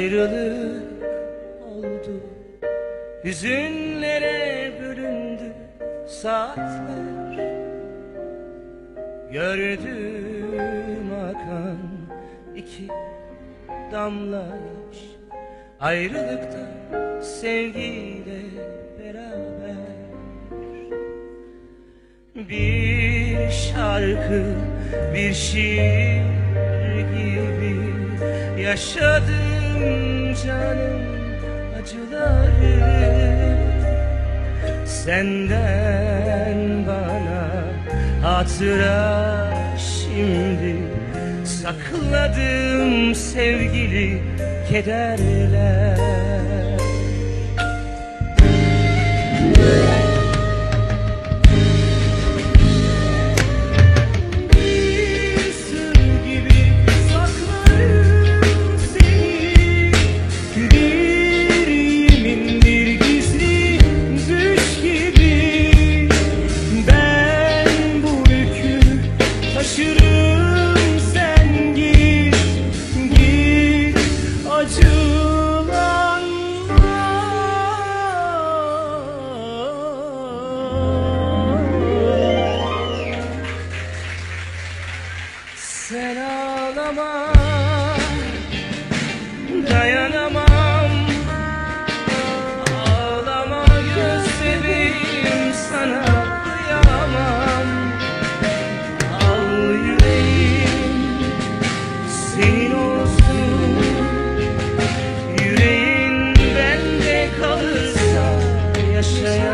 Ayrılık oldu. Hüzünlere bölündü saatler. Gördüm akan iki damla yaş. Ayrılıkta sevgiyle beraber. Bir şarkı, bir şiir gibi yaşadım canım acıları Senden bana. Hatıra şimdi Sakladım sevgili kederler Sen ağlama Dayanamam. Ağlama gözlerim sana kıyamam. Al yüreğim senin Yüreğin bende kalırsa yaşayamam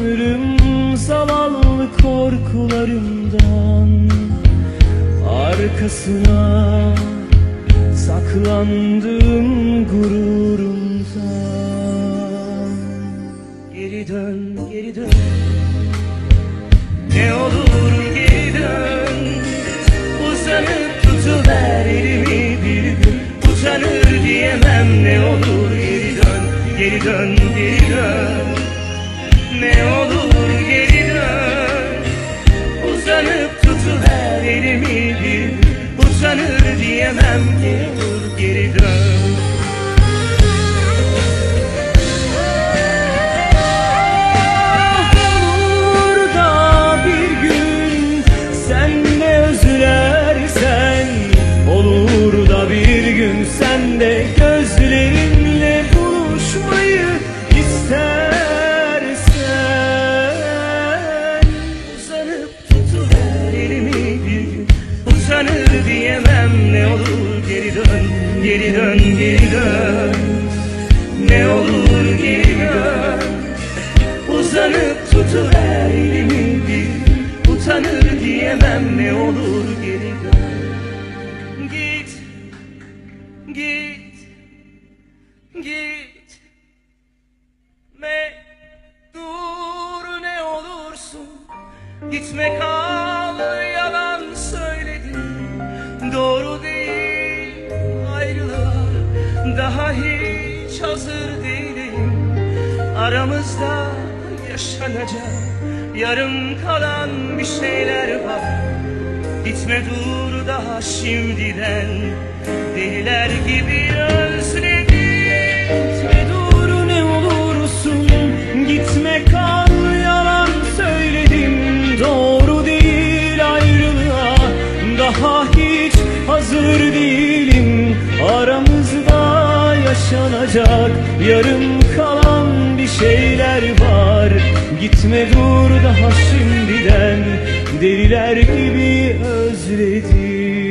utanırım zavallı korkularımdan. Arkasına saklandım gururumdan. Geri dön Utanır diyemem ne olur geri dön Geri dön, geri dön. Ne olur geri dön. Uzanıp tutuver elimi bir gün Utanır diyemem ne olur geri dön geri dön geri dön. Ne olur geri dön. Uzanıp tutuver elimi bir. Utanır diyemem ne olur geri dön. Git Git Git. Me Dur ne olursun. Gitme kal Daha hiç hazır değilim. Aramızda yaşanacak Yarım kalan bir şeyler var. Gitme dur daha şimdiden. Deliler gibi özledim Gitme dur ne olursun. Gitme kal yalan söyledim. Doğru değil ayrılığa. Daha hiç hazır Aramızda yaşanacak. Yarım kalan bir şeyler var. Gitme dur daha şimdiden. Deliler gibi özledim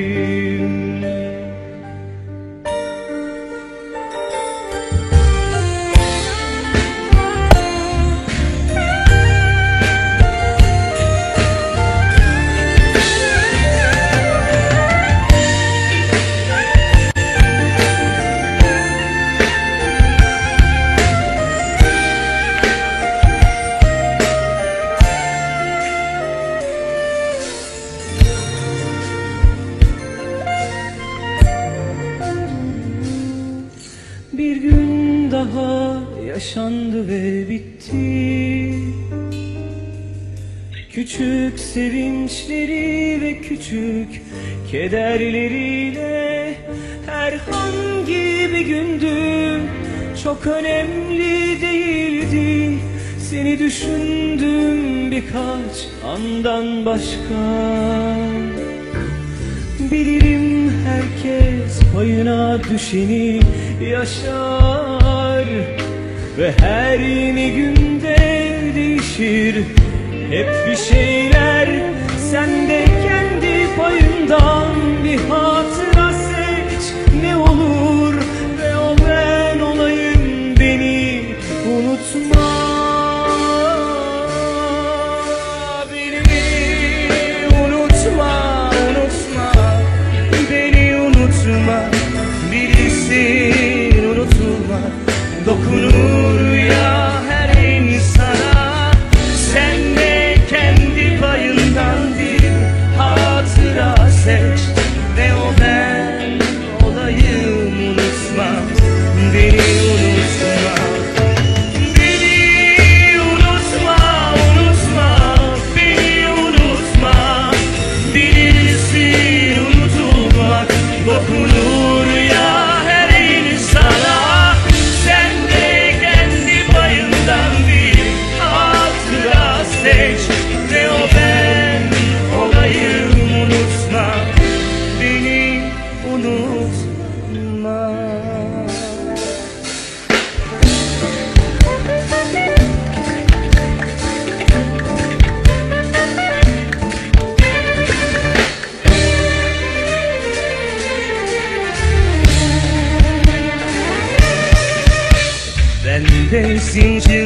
Küçük sevinçleri ve küçük kederleriyle Herhangi bir gündü çok önemli değildi. Seni düşündüm birkaç andan başka. Bilirim herkes payına düşeni yaşar Ve her yeni günde değişir hep bir şeyler Sen de kendi payından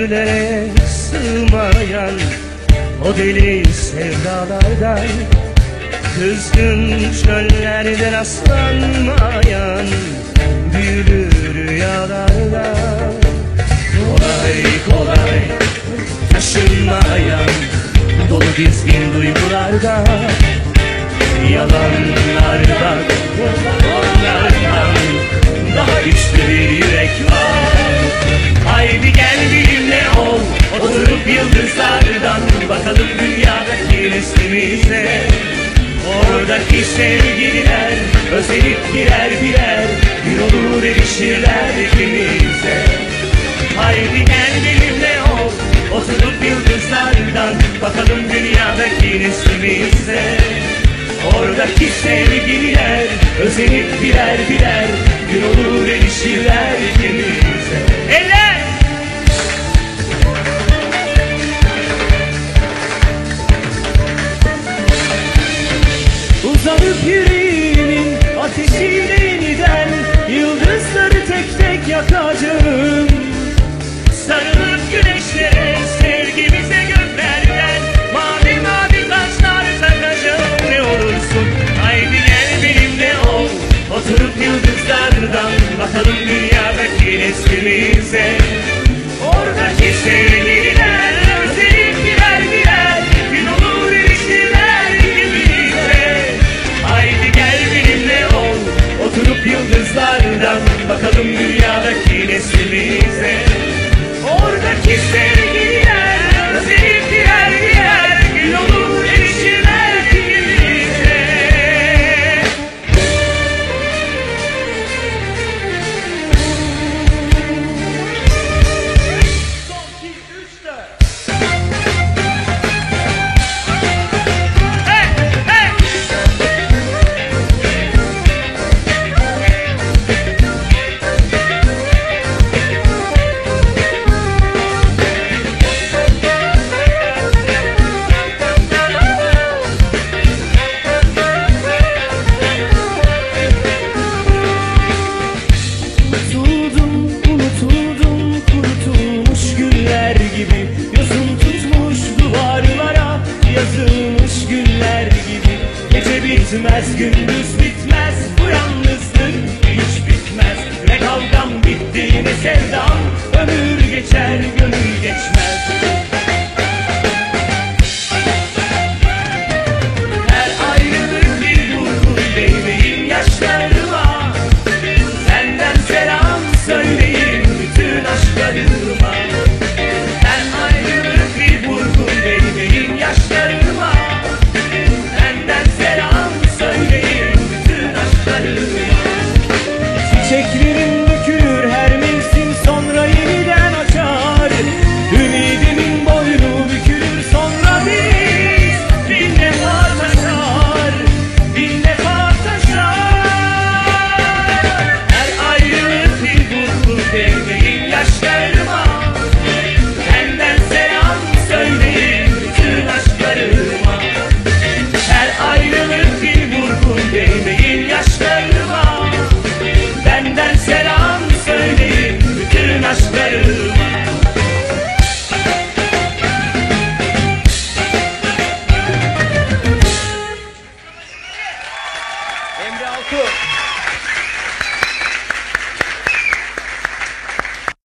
zincirlere sığmayan O deli sevdalardan Kızgın çöllerden aslanmayan Büyülü rüyalardan. Kolay kolay taşınmayan Dolu dizgin duygulardan Yalanlardan Onlardan Oradaki sevgililer Özenip birer birer. Bir olur erişirler ikimize Eller! Uzanıp yüreğimin ateşiyle yeniden Yıldızları tek tek yakacağım. Sarılıp Ορδαχή στήλη